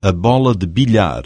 a bola de bilhar.